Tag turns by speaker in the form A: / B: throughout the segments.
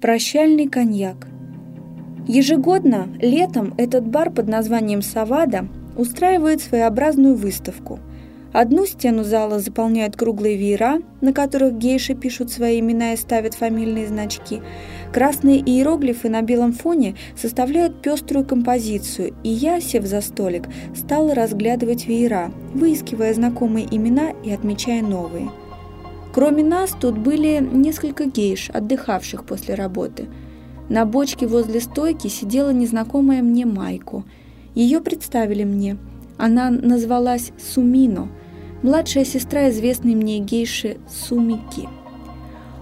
A: Прощальный коньяк. Ежегодно летом этот бар под названием «Савада» устраивает своеобразную выставку. Одну стену зала заполняют круглые веера, на которых гейши пишут свои имена и ставят фамильные значки. Красные иероглифы на белом фоне составляют пеструю композицию, и я, сев за столик, стала разглядывать веера, выискивая знакомые имена и отмечая новые – Кроме нас тут были несколько гейш, отдыхавших после работы. На бочке возле стойки сидела незнакомая мне Майку. Ее представили мне. Она назвалась Сумино, младшая сестра известной мне гейши Сумики.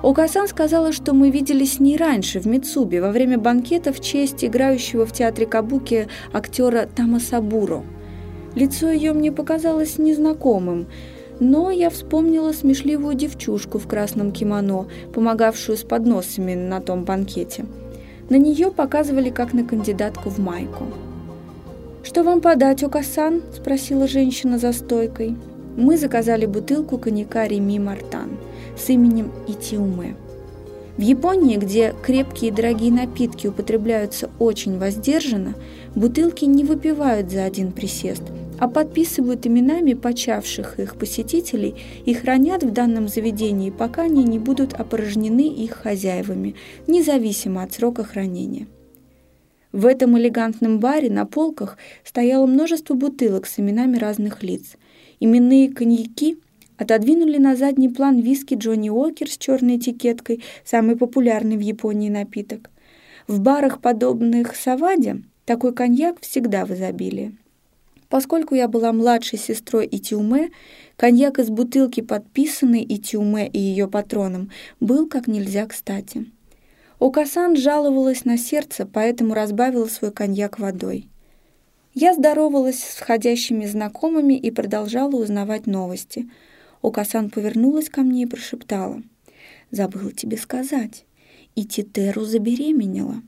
A: Окасан сказала, что мы виделись с ней раньше, в Мицубе, во время банкета в честь играющего в театре Кабуки актера Тамасабуро. Лицо ее мне показалось незнакомым – но я вспомнила смешливую девчушку в красном кимоно, помогавшую с подносами на том банкете. На нее показывали как на кандидатку в майку. «Что вам подать, Окасан?» – спросила женщина за стойкой. Мы заказали бутылку коньяка Реми Мартан с именем Итиуме. В Японии, где крепкие и дорогие напитки употребляются очень воздержанно, бутылки не выпивают за один присест – а подписывают именами почавших их посетителей и хранят в данном заведении, пока они не будут опорожнены их хозяевами, независимо от срока хранения. В этом элегантном баре на полках стояло множество бутылок с именами разных лиц. Именные коньяки отодвинули на задний план виски Джонни Уокер с черной этикеткой, самый популярный в Японии напиток. В барах, подобных Саваде, такой коньяк всегда в изобилии. Поскольку я была младшей сестрой Итиуме, коньяк из бутылки, подписанный Итиуме и ее патроном, был как нельзя кстати. Окасан жаловалась на сердце, поэтому разбавила свой коньяк водой. Я здоровалась с входящими знакомыми и продолжала узнавать новости. Окасан повернулась ко мне и прошептала. «Забыла тебе сказать. И Титеру забеременела».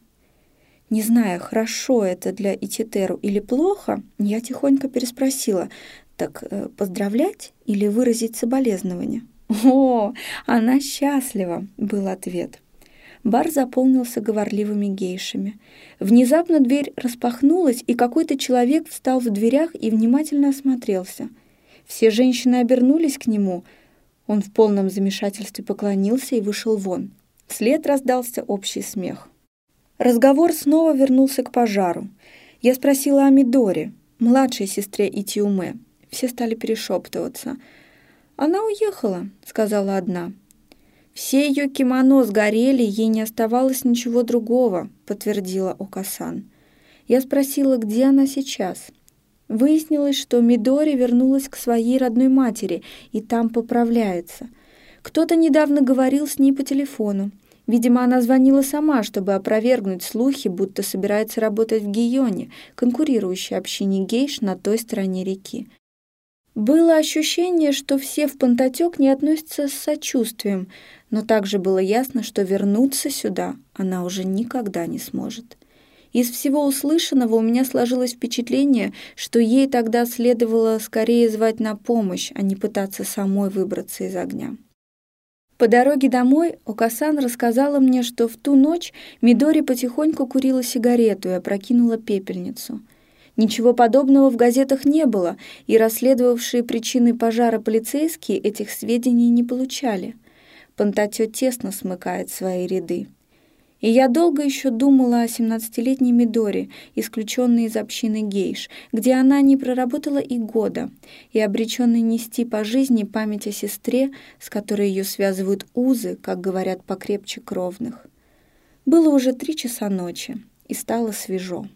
A: Не зная, хорошо это для Ититеру или плохо, я тихонько переспросила, так э, поздравлять или выразить соболезнование? «О, она счастлива!» — был ответ. Бар заполнился говорливыми гейшами. Внезапно дверь распахнулась, и какой-то человек встал в дверях и внимательно осмотрелся. Все женщины обернулись к нему. Он в полном замешательстве поклонился и вышел вон. Вслед раздался общий смех. Разговор снова вернулся к пожару. Я спросила о Мидоре, младшей сестре Итиуме. Все стали перешептываться. «Она уехала», — сказала одна. «Все ее кимоно сгорели, ей не оставалось ничего другого», — подтвердила Окасан. Я спросила, где она сейчас. Выяснилось, что Мидори вернулась к своей родной матери и там поправляется. Кто-то недавно говорил с ней по телефону. Видимо, она звонила сама, чтобы опровергнуть слухи, будто собирается работать в Гионе, конкурирующей общине гейш на той стороне реки. Было ощущение, что все в Пантатек не относятся с сочувствием, но также было ясно, что вернуться сюда она уже никогда не сможет. Из всего услышанного у меня сложилось впечатление, что ей тогда следовало скорее звать на помощь, а не пытаться самой выбраться из огня. По дороге домой Окасан рассказала мне, что в ту ночь Мидори потихоньку курила сигарету и опрокинула пепельницу. Ничего подобного в газетах не было, и расследовавшие причины пожара полицейские этих сведений не получали. Пантатё тесно смыкает свои ряды. И я долго еще думала о семнадцатилетней Мидоре, исключенной из общины гейш, где она не проработала и года, и обреченной нести по жизни память о сестре, с которой ее связывают узы, как говорят, покрепче кровных. Было уже три часа ночи, и стало свежо.